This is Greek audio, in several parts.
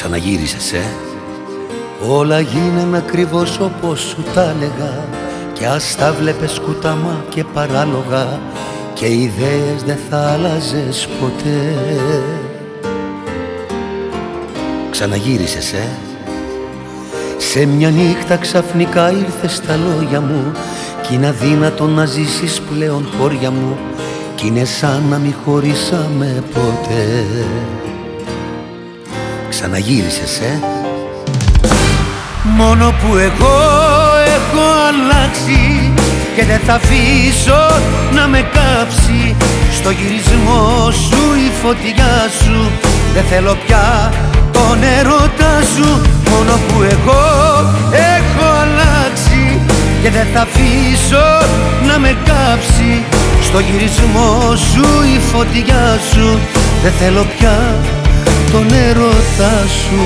Ξαναγύρισες, ε; Όλα γίνανε ακριβώς όπως σου τα έλεγα. Κι ας τα βλέπες κουτάμα και παράλογα Και ιδέες δεν θα άλλαζες ποτέ. Ξαναγύρισες, ε; Σε μια νύχτα ξαφνικά ήρθες στα λόγια μου Κι είναι αδύνατο να ζήσεις πλέον χώρια μου Κι είναι σαν να μη χωρίσαμε ποτέ Ξαναγύρισες, ε; Μόνο που εγώ έχω αλλάξει Και δεν θα αφήσω να με κάψει. Στο γυρισμό σου η φωτιά σου Δεν θέλω πια τον έρωτά σου. Μόνο που εγώ έχω αλλάξει Και δεν θα αφήσω να με κάψει. Στο γυρισμό σου η φωτιά σου Δεν θέλω πια τον έρωτά σου.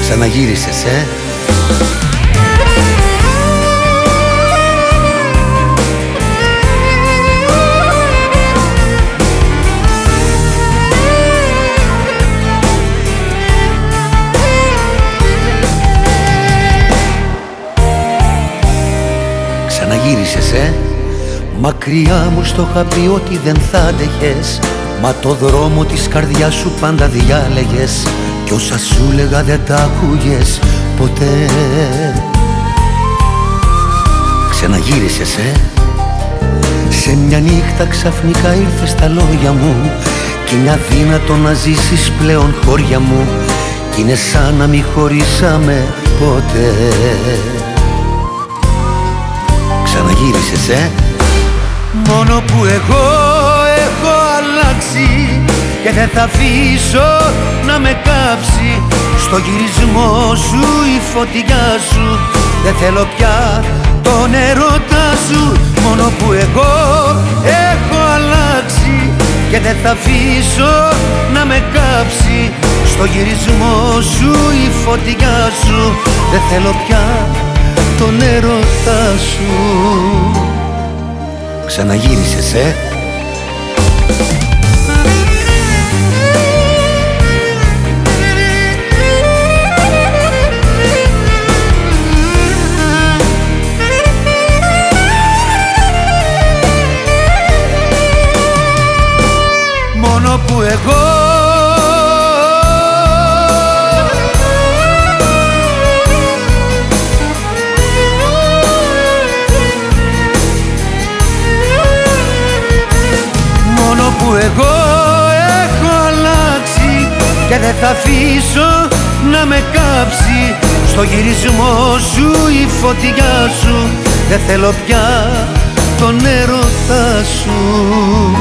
Ξαναγύρισες, ε; Ξαναγύρισες, ε; Μακριά μου στο είχα πει ότι δεν θα άντεχες Μα το δρόμο της καρδιάς σου πάντα διάλεγες Κι όσα σου λέγα δεν τα άκουγες ποτέ. Ξαναγύρισες, ε. Σε μια νύχτα ξαφνικά ήρθες στα λόγια μου Κι είναι αδύνατο να ζήσεις πλέον χώρια μου Κι είναι σαν να μη χωρίσαμε ποτέ. Ξαναγύρισες, ε. Μόνο που εγώ έχω αλλάξει Και δεν θα αφήσω να με κάψει. Στο γυρισμό σου η φωτιά σου Δεν θέλω πια τον έρωτά σου. Μόνο που εγώ έχω αλλάξει Και δεν θα αφήσω να με κάψει. Στο γυρισμό σου η φωτιά σου Δεν θέλω πια τον έρωτά σου. Ξαναγύρισες, ε; Μόνο που εγώ. Μόνο που εγώ έχω αλλάξει Και δεν θα αφήσω να με κάψει. Στο γυρισμό σου η φωτιά σου Δεν θέλω πια τον έρωτά σου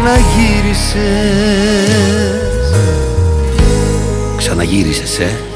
Ξαναγύρισες. Ξαναγύρισες, ε